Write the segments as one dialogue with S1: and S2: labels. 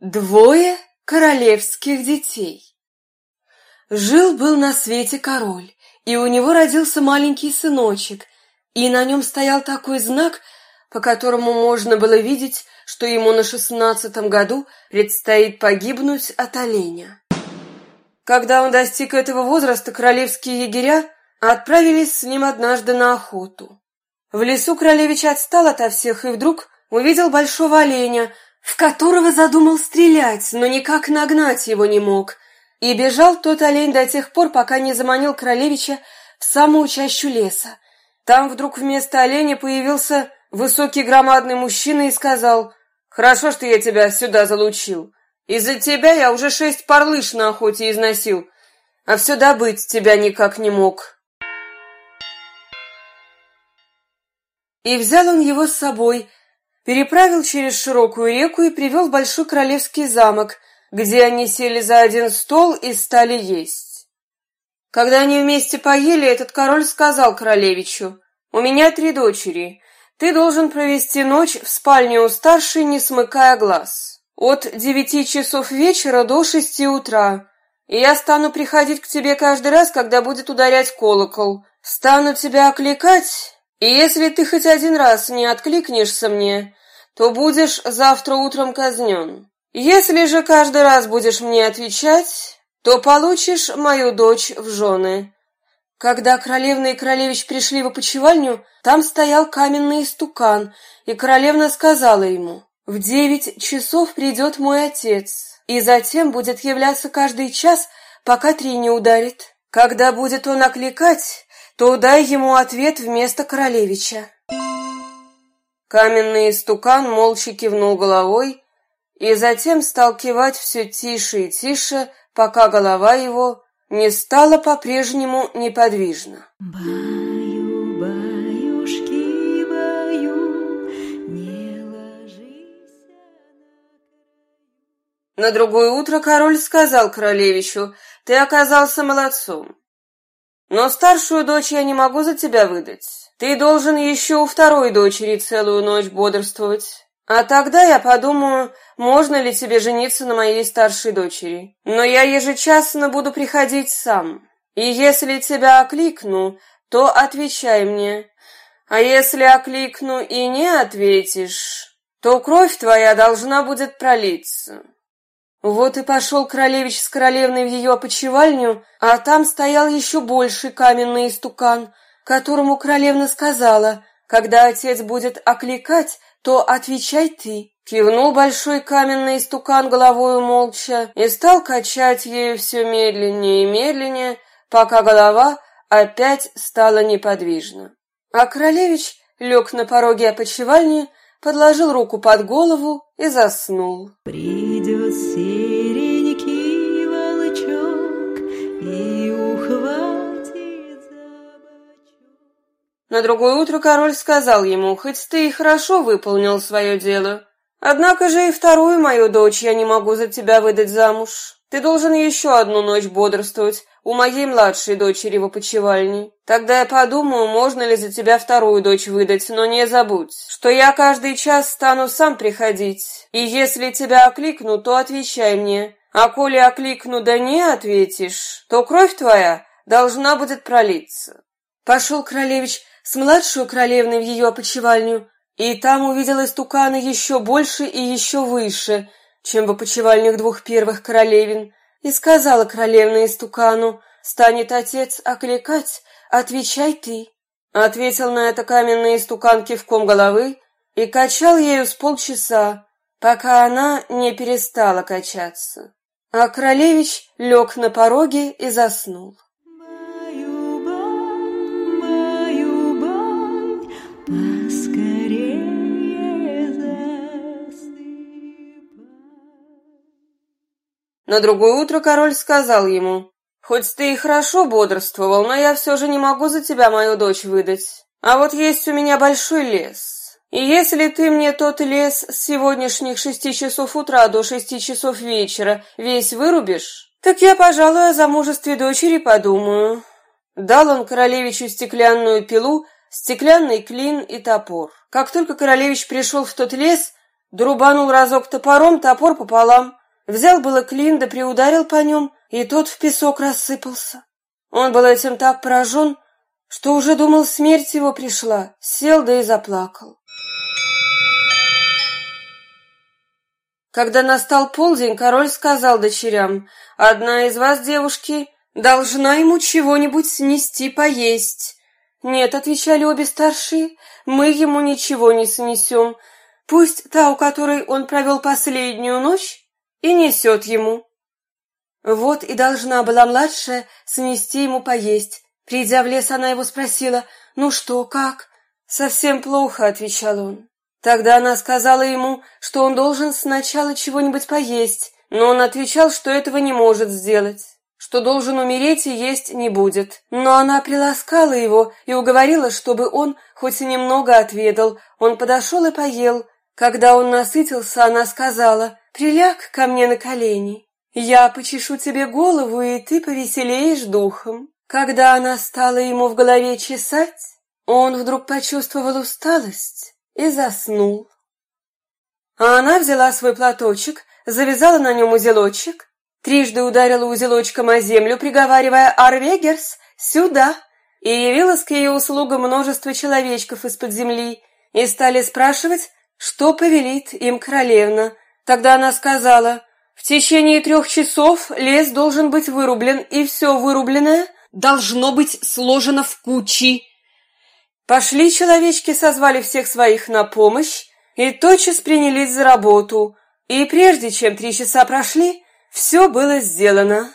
S1: Двое королевских детей. Жил-был на свете король, и у него родился маленький сыночек, и на нем стоял такой знак, по которому можно было видеть, что ему на шестнадцатом году предстоит погибнуть от оленя. Когда он достиг этого возраста, королевские егеря отправились с ним однажды на охоту. В лесу королевич отстал ото всех и вдруг увидел большого оленя, в которого задумал стрелять, но никак нагнать его не мог. И бежал тот олень до тех пор, пока не заманил королевича в самую чащу леса. Там вдруг вместо оленя появился высокий громадный мужчина и сказал, «Хорошо, что я тебя сюда залучил. Из-за тебя я уже шесть парлыш на охоте износил, а все добыть тебя никак не мог». И взял он его с собой, переправил через широкую реку и привел в большой королевский замок, где они сели за один стол и стали есть. Когда они вместе поели, этот король сказал королевичу, «У меня три дочери. Ты должен провести ночь в спальне у старшей, не смыкая глаз. От девяти часов вечера до шести утра. И я стану приходить к тебе каждый раз, когда будет ударять колокол. Стану тебя окликать, и если ты хоть один раз не откликнешься мне, то будешь завтра утром казнен. Если же каждый раз будешь мне отвечать, то получишь мою дочь в жены». Когда королевна и королевич пришли в опочивальню, там стоял каменный истукан, и королевна сказала ему, «В девять часов придет мой отец, и затем будет являться каждый час, пока три не ударит. Когда будет он окликать, то дай ему ответ вместо королевича». Каменный истукан молча кивнул головой и затем стал кивать все тише и тише, пока голова его не стала по-прежнему неподвижна.
S2: Баю, баюшки, баю, не ложись
S1: На другое утро король сказал королевичу, «Ты оказался молодцом, но старшую дочь я не могу за тебя выдать. Ты должен еще у второй дочери целую ночь бодрствовать. А тогда я подумаю, можно ли тебе жениться на моей старшей дочери. Но я ежечасно буду приходить сам. И если тебя окликну, то отвечай мне. А если окликну и не ответишь, то кровь твоя должна будет пролиться. Вот и пошел королевич с королевной в ее опочивальню, а там стоял еще больший каменный истукан, которому королевна сказала, когда отец будет окликать, то отвечай ты. Кивнул большой каменный истукан головою молча и стал качать ею все медленнее и медленнее, пока голова опять стала неподвижна. А королевич лег на пороге опочивальни, подложил руку под голову и заснул.
S2: Серенький волчок и ухватит за бочок.
S1: На другое утро король сказал ему, «Хоть ты и хорошо выполнил свое дело, однако же и вторую мою дочь я не могу за тебя выдать замуж. Ты должен еще одну ночь бодрствовать у моей младшей дочери в опочивальне. Тогда я подумаю, можно ли за тебя вторую дочь выдать, но не забудь, что я каждый час стану сам приходить, и если тебя окликну, то отвечай мне, а коли окликну да не ответишь, то кровь твоя должна будет пролиться». Пошел королевич с младшей королевной в ее опочивальню, и там увидел истукана еще больше и еще выше, чем в опочивальнях двух первых королевин, и сказала королевна истукану, «Станет отец окликать, отвечай ты». Ответил на это каменный истукан кивком головы и качал ею с полчаса, пока она не перестала качаться. А королевич лег на пороге и заснул.
S2: Баю-бай, баю-бай, поскорее
S1: На другое утро король сказал ему, «Хоть ты и хорошо бодрствовал, но я все же не могу за тебя мою дочь выдать. А вот есть у меня большой лес. И если ты мне тот лес с сегодняшних шести часов утра до шести часов вечера весь вырубишь, так я, пожалуй, о замужестве дочери подумаю». Дал он королевичу стеклянную пилу, стеклянный клин и топор. Как только королевич пришел в тот лес, Друбанул разок топором, топор пополам. Взял было клин, да приударил по нем, и тот в песок рассыпался. Он был этим так поражен, что уже думал, смерть его пришла, сел да и заплакал. Когда настал полдень, король сказал дочерям, «Одна из вас, девушки, должна ему чего-нибудь снести поесть». «Нет», — отвечали обе старшие, — «мы ему ничего не снесем. Пусть та, у которой он провел последнюю ночь, и несет ему». Вот и должна была младшая снести ему поесть. Придя в лес, она его спросила, «Ну что, как?» «Совсем плохо», — отвечал он. Тогда она сказала ему, что он должен сначала чего-нибудь поесть, но он отвечал, что этого не может сделать, что должен умереть и есть не будет. Но она приласкала его и уговорила, чтобы он хоть и немного отведал. Он подошел и поел. Когда он насытился, она сказала, «Приляг ко мне на колени, я почешу тебе голову, и ты повеселеешь духом». Когда она стала ему в голове чесать, он вдруг почувствовал усталость и заснул. А она взяла свой платочек, завязала на нем узелочек, трижды ударила узелочком о землю, приговаривая «Арвегерс, сюда!» и явилось к ее услугам множество человечков из-под земли, и стали спрашивать, что повелит им королевна. Тогда она сказала, «В течение трех часов лес должен быть вырублен, и все вырубленное должно быть сложено в кучи, Пошли человечки, созвали всех своих на помощь и тотчас принялись за работу. И прежде чем три часа прошли, все было сделано.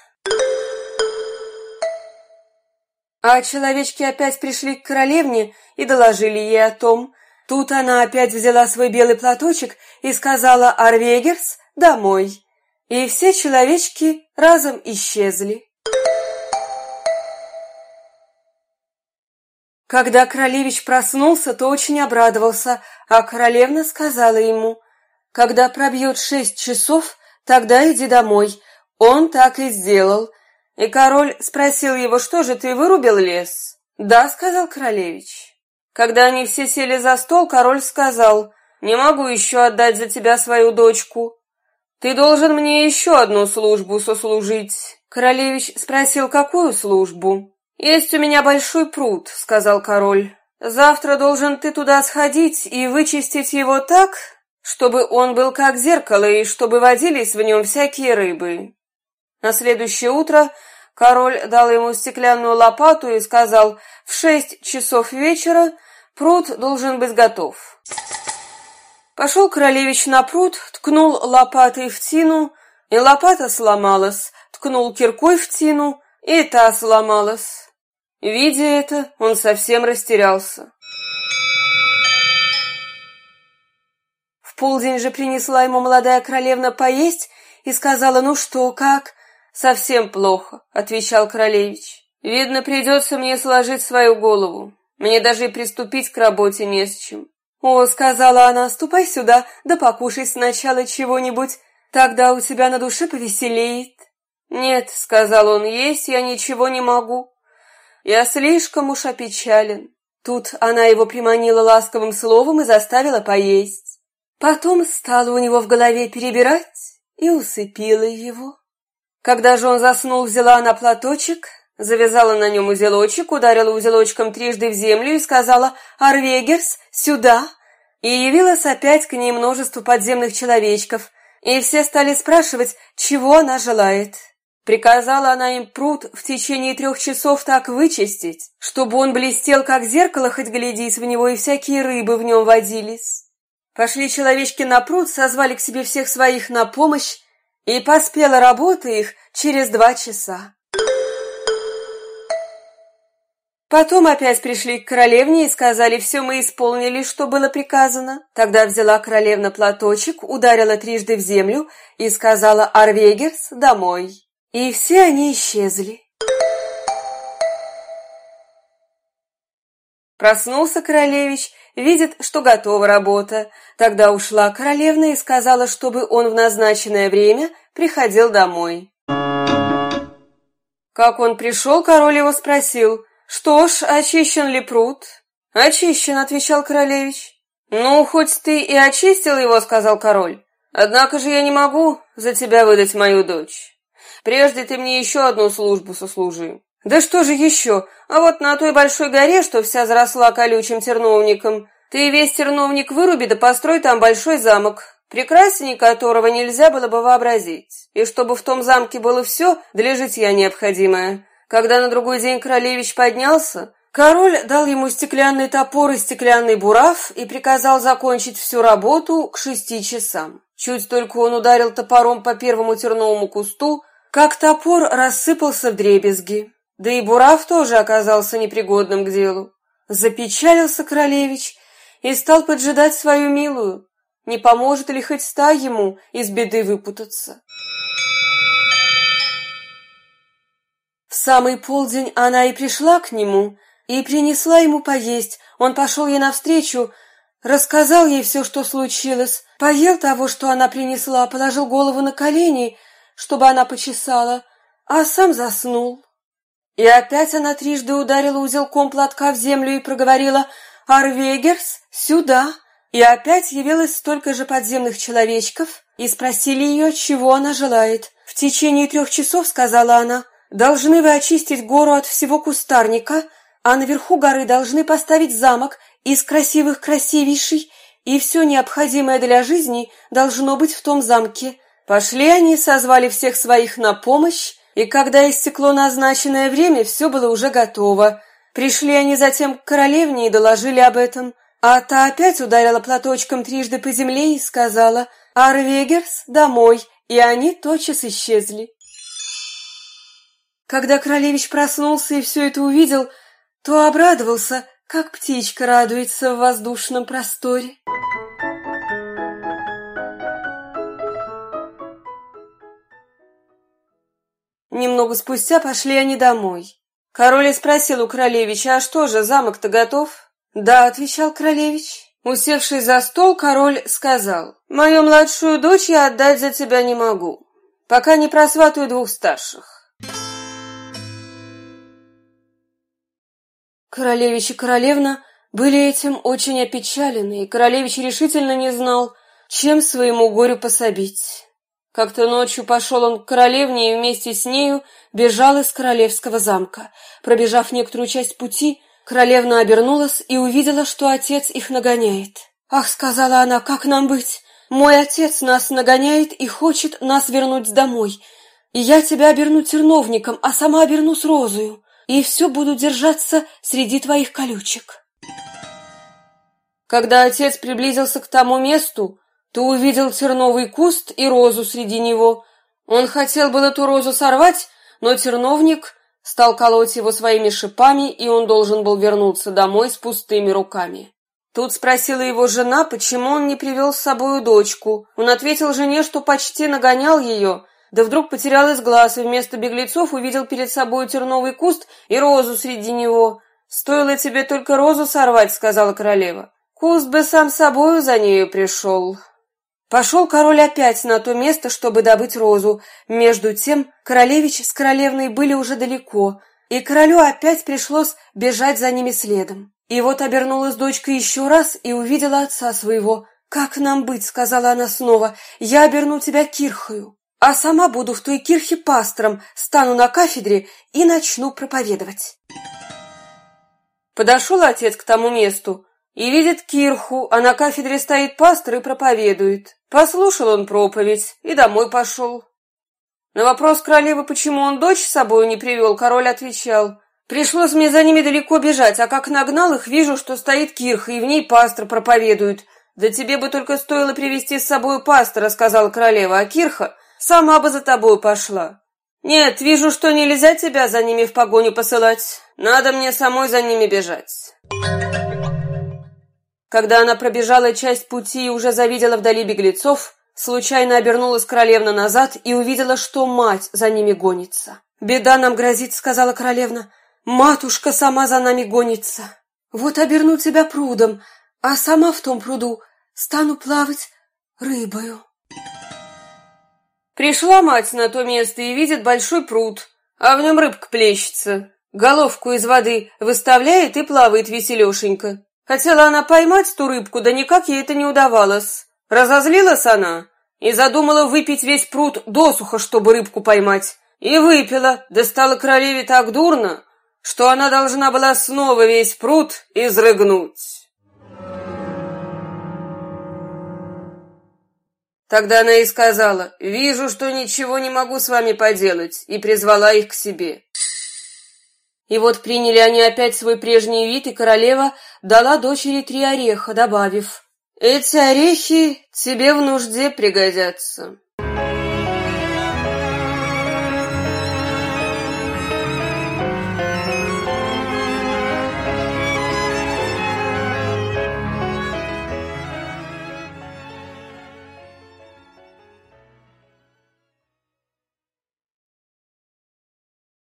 S1: А человечки опять пришли к королевне и доложили ей о том. Тут она опять взяла свой белый платочек и сказала «Арвегерс, домой». И все человечки разом исчезли. Когда королевич проснулся, то очень обрадовался, а королевна сказала ему, «Когда пробьет шесть часов, тогда иди домой». Он так и сделал. И король спросил его, «Что же, ты вырубил лес?» «Да», — сказал королевич. Когда они все сели за стол, король сказал, «Не могу еще отдать за тебя свою дочку. Ты должен мне еще одну службу сослужить». Королевич спросил, какую службу? «Есть у меня большой пруд», — сказал король. «Завтра должен ты туда сходить и вычистить его так, чтобы он был как зеркало и чтобы водились в нем всякие рыбы». На следующее утро король дал ему стеклянную лопату и сказал, «В шесть часов вечера пруд должен быть готов». Пошел королевич на пруд, ткнул лопатой в тину, и лопата сломалась, ткнул киркой в тину, и та сломалась. Видя это, он совсем растерялся. В полдень же принесла ему молодая королевна поесть и сказала, «Ну что, как?» «Совсем плохо», — отвечал королевич. «Видно, придется мне сложить свою голову. Мне даже и приступить к работе не с чем». «О», — сказала она, — «ступай сюда, да покушай сначала чего-нибудь, тогда у тебя на душе повеселеет». «Нет», — сказал он, — «есть я ничего не могу». Я слишком уж опечален. Тут она его приманила ласковым словом и заставила поесть. Потом стала у него в голове перебирать и усыпила его. Когда же он заснул, взяла она платочек, завязала на нем узелочек, ударила узелочком трижды в землю и сказала «Арвегерс, сюда!» И явилось опять к ней множество подземных человечков, и все стали спрашивать, чего она желает. Приказала она им пруд в течение трех часов так вычистить, чтобы он блестел, как зеркало, хоть глядись в него, и всякие рыбы в нем водились. Пошли человечки на пруд, созвали к себе всех своих на помощь, и поспела работа их через два часа. Потом опять пришли к королевне и сказали, все мы исполнили, что было приказано. Тогда взяла королевна платочек, ударила трижды в землю и сказала «Арвегерс, домой». И все они исчезли. Проснулся королевич, видит, что готова работа. Тогда ушла королевна и сказала, чтобы он в назначенное время приходил домой. Как он пришел, король его спросил, «Что ж, очищен ли пруд?» «Очищен», — отвечал королевич. «Ну, хоть ты и очистил его, — сказал король, — однако же я не могу за тебя выдать мою дочь. Прежде ты мне еще одну службу сослужи». «Да что же еще? А вот на той большой горе, что вся заросла колючим терновником, ты весь терновник выруби да построй там большой замок, прекрасней которого нельзя было бы вообразить, и чтобы в том замке было все для житья необходимое. Когда на другой день королевич поднялся, король дал ему стеклянный топор и стеклянный бурав и приказал закончить всю работу к шести часам. Чуть только он ударил топором по первому терновому кусту, как топор рассыпался в дребезги. Да и бурав тоже оказался непригодным к делу. Запечалился королевич и стал поджидать свою милую. Не поможет ли хоть ста ему из беды выпутаться? В самый полдень она и пришла к нему, и принесла ему поесть. Он пошел ей навстречу, рассказал ей все, что случилось, поел того, что она принесла, положил голову на колени, чтобы она почесала, а сам заснул. И опять она трижды ударила узелком платка в землю и проговорила «Арвегерс, сюда!» И опять явилось столько же подземных человечков и спросили ее, чего она желает. «В течение трех часов, — сказала она, — должны вы очистить гору от всего кустарника, а наверху горы должны поставить замок из красивых красивейший, и все необходимое для жизни должно быть в том замке». Пошли они, созвали всех своих на помощь, и когда истекло назначенное время, все было уже готово. Пришли они затем к королевне и доложили об этом. А та опять ударила платочком трижды по земле и сказала «Арвегерс, домой!» И они тотчас исчезли. Когда королевич проснулся и все это увидел, то обрадовался, как птичка радуется в воздушном просторе. Немного спустя пошли они домой. Король спросил у королевича, а что же, замок-то готов? Да, отвечал королевич. Усевшись за стол, король сказал, «Мою младшую дочь я отдать за тебя не могу, пока не просватаю двух старших». Королевич и королевна были этим очень опечалены, и королевич решительно не знал, чем своему горю пособить. Как-то ночью пошел он к королевне и вместе с нею бежал из королевского замка. Пробежав некоторую часть пути, королевна обернулась и увидела, что отец их нагоняет. «Ах», — сказала она, — «как нам быть? Мой отец нас нагоняет и хочет нас вернуть домой. И я тебя оберну терновником, а сама обернусь розою, и все буду держаться среди твоих колючек». Когда отец приблизился к тому месту, то увидел терновый куст и розу среди него. Он хотел было ту розу сорвать, но терновник стал колоть его своими шипами, и он должен был вернуться домой с пустыми руками. Тут спросила его жена, почему он не привел с собою дочку. Он ответил жене, что почти нагонял ее, да вдруг потерял из глаз и вместо беглецов увидел перед собой терновый куст и розу среди него. «Стоило тебе только розу сорвать», — сказала королева. «Куст бы сам собою за нею пришел». Пошел король опять на то место, чтобы добыть розу. Между тем королевич с королевной были уже далеко, и королю опять пришлось бежать за ними следом. И вот обернулась дочка еще раз и увидела отца своего. «Как нам быть?» — сказала она снова. «Я оберну тебя кирхою, а сама буду в той кирхе пастором, стану на кафедре и начну проповедовать». Подошел отец к тому месту, и видит кирху, а на кафедре стоит пастор и проповедует. Послушал он проповедь и домой пошел. На вопрос королевы, почему он дочь с собой не привел, король отвечал, «Пришлось мне за ними далеко бежать, а как нагнал их, вижу, что стоит кирха, и в ней пастор проповедует. Да тебе бы только стоило привести с собой пастора», — сказала королева, «а кирха сама бы за тобой пошла». «Нет, вижу, что нельзя тебя за ними в погоню посылать. Надо мне самой за ними бежать». Когда она пробежала часть пути и уже завидела вдали беглецов, случайно обернулась королевна назад и увидела, что мать за ними гонится. «Беда нам грозит», — сказала королевна. «Матушка сама за нами гонится. Вот оберну тебя прудом, а сама в том пруду стану плавать рыбою». Пришла мать на то место и видит большой пруд, а в нем рыбка плещется. Головку из воды выставляет и плавает веселешенько. Хотела она поймать ту рыбку, да никак ей это не удавалось. Разозлилась она и задумала выпить весь пруд досуха, чтобы рыбку поймать. И выпила, да стала королеве так дурно, что она должна была снова весь пруд изрыгнуть. Тогда она и сказала, «Вижу, что ничего не могу с вами поделать», и призвала их к себе. И вот приняли они опять свой прежний вид, и королева дала дочери три ореха, добавив, «Эти орехи тебе в нужде пригодятся».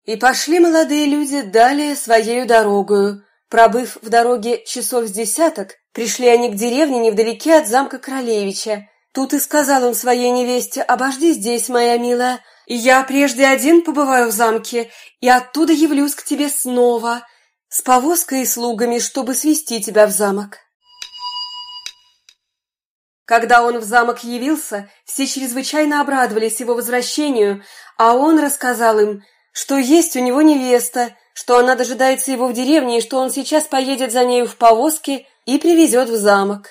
S1: И пошли молодые люди далее своею дорогою. Пробыв в дороге часов с десяток, пришли они к деревне невдалеке от замка Королевича. Тут и сказал он своей невесте, «Обожди здесь, моя милая, я прежде один побываю в замке, и оттуда явлюсь к тебе снова, с повозкой и слугами, чтобы свести тебя в замок». Когда он в замок явился, все чрезвычайно обрадовались его возвращению, а он рассказал им, что есть у него невеста, что она дожидается его в деревне и что он сейчас поедет за нею в повозке и привезет в замок.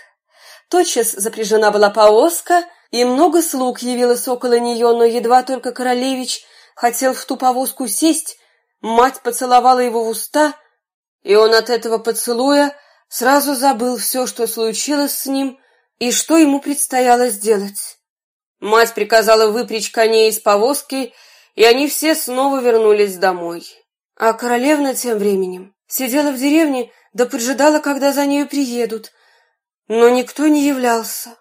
S1: Тотчас запряжена была повозка, и много слуг явилось около нее, но едва только королевич хотел в ту повозку сесть, мать поцеловала его в уста, и он от этого поцелуя сразу забыл все, что случилось с ним и что ему предстояло сделать. Мать приказала выпрячь коней из повозки и они все снова вернулись домой. А королевна тем временем сидела в деревне да поджидала, когда за нею приедут, но никто не являлся.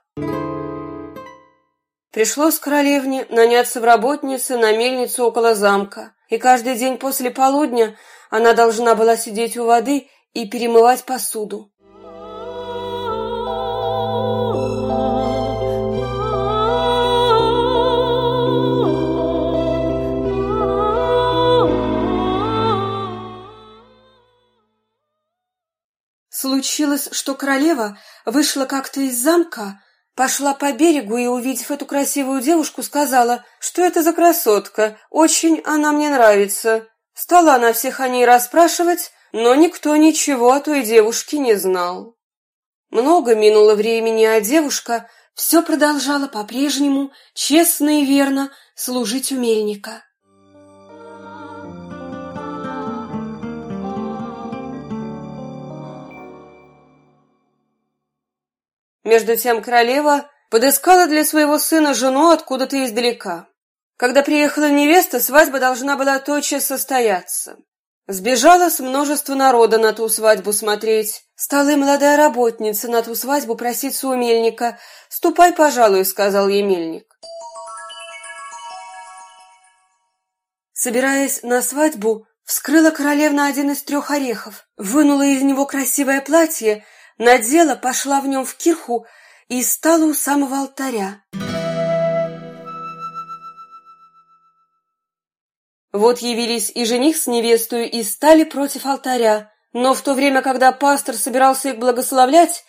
S1: Пришлось королевне наняться в работнице на мельницу около замка, и каждый день после полудня она должна была сидеть у воды и перемывать посуду. Случилось, что королева вышла как-то из замка, пошла по берегу и, увидев эту красивую девушку, сказала, что это за красотка, очень она мне нравится. Стала она всех о ней расспрашивать, но никто ничего о той девушке не знал. Много минуло времени, а девушка все продолжала по-прежнему честно и верно служить у мельника. Между тем королева подыскала для своего сына жену откуда-то издалека. Когда приехала невеста, свадьба должна была тотчас состояться. Сбежала с множества народа на ту свадьбу смотреть. Стала и молодая работница на ту свадьбу проситься у мельника. «Ступай, пожалуй», — сказал ей мельник. Собираясь на свадьбу, вскрыла королевна один из трех орехов, вынула из него красивое платье — надела, пошла в нем в кирху и стала у самого алтаря. Вот явились и жених с невестой и стали против алтаря, но в то время, когда пастор собирался их благословлять,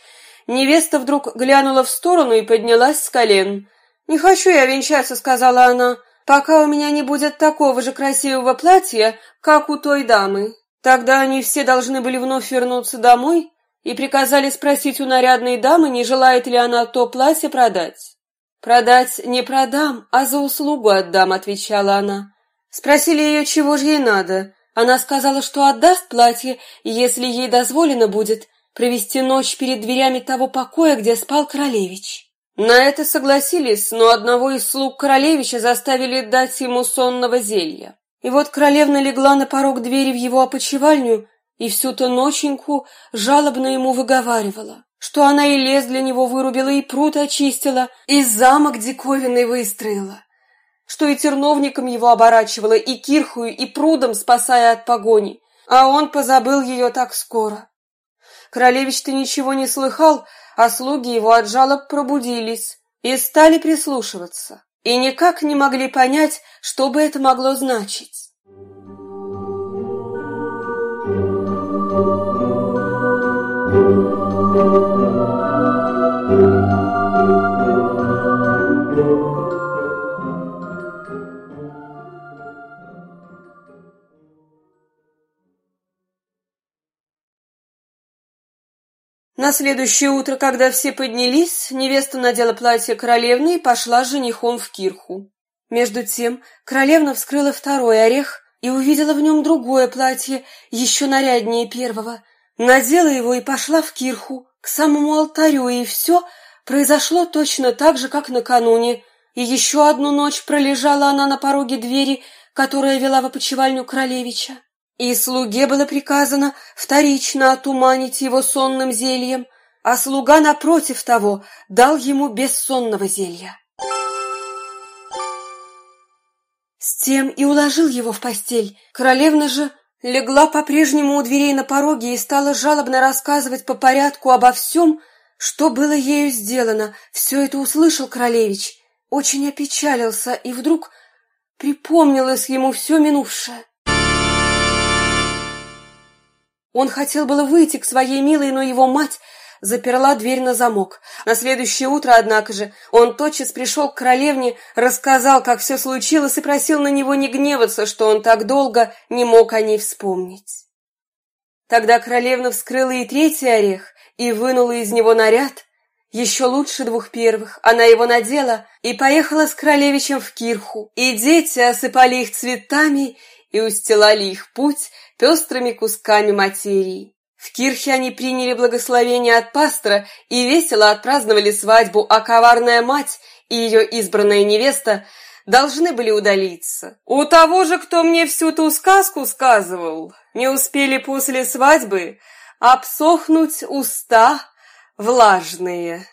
S1: невеста вдруг глянула в сторону и поднялась с колен. «Не хочу я венчаться», — сказала она, — «пока у меня не будет такого же красивого платья, как у той дамы». Тогда они все должны были вновь вернуться домой, и приказали спросить у нарядной дамы, не желает ли она то платье продать. «Продать не продам, а за услугу отдам», — отвечала она. Спросили ее, чего же ей надо. Она сказала, что отдаст платье, если ей дозволено будет провести ночь перед дверями того покоя, где спал королевич. На это согласились, но одного из слуг королевича заставили дать ему сонного зелья. И вот королевна легла на порог двери в его опочивальню и всю-то ноченьку жалобно ему выговаривала, что она и лес для него вырубила, и пруд очистила, и замок диковинный выстроила, что и терновником его оборачивала, и кирхую, и прудом спасая от погони, а он позабыл ее так скоро. Королевич-то ничего не слыхал, а слуги его от жалоб пробудились и стали прислушиваться, и никак не могли понять, что бы это могло значить. На следующее утро, когда все поднялись, невеста надела платье королевны и пошла с женихом в кирху. Между тем королевна вскрыла второй орех и увидела в нем другое платье, еще наряднее первого. Надела его и пошла в кирху, к самому алтарю, и все произошло точно так же, как накануне. И еще одну ночь пролежала она на пороге двери, которая вела в опочивальню королевича. И слуге было приказано вторично отуманить его сонным зельем, а слуга, напротив того, дал ему бессонного зелья. С тем и уложил его в постель. Королевна же легла по-прежнему у дверей на пороге и стала жалобно рассказывать по порядку обо всем, что было ею сделано. Все это услышал королевич, очень опечалился, и вдруг припомнилось ему все минувшее. Он хотел было выйти к своей милой, но его мать заперла дверь на замок. На следующее утро, однако же, он тотчас пришел к королевне, рассказал, как все случилось, и просил на него не гневаться, что он так долго не мог о ней вспомнить. Тогда королевна вскрыла и третий орех и вынула из него наряд, еще лучше двух первых. Она его надела и поехала с королевичем в кирху, и дети осыпали их цветами и устилали их путь пестрыми кусками материи. В кирхе они приняли благословение от пастора и весело отпраздновали свадьбу, а коварная мать и ее избранная невеста должны были удалиться. У того же, кто мне всю ту сказку сказывал, не успели после свадьбы обсохнуть уста влажные.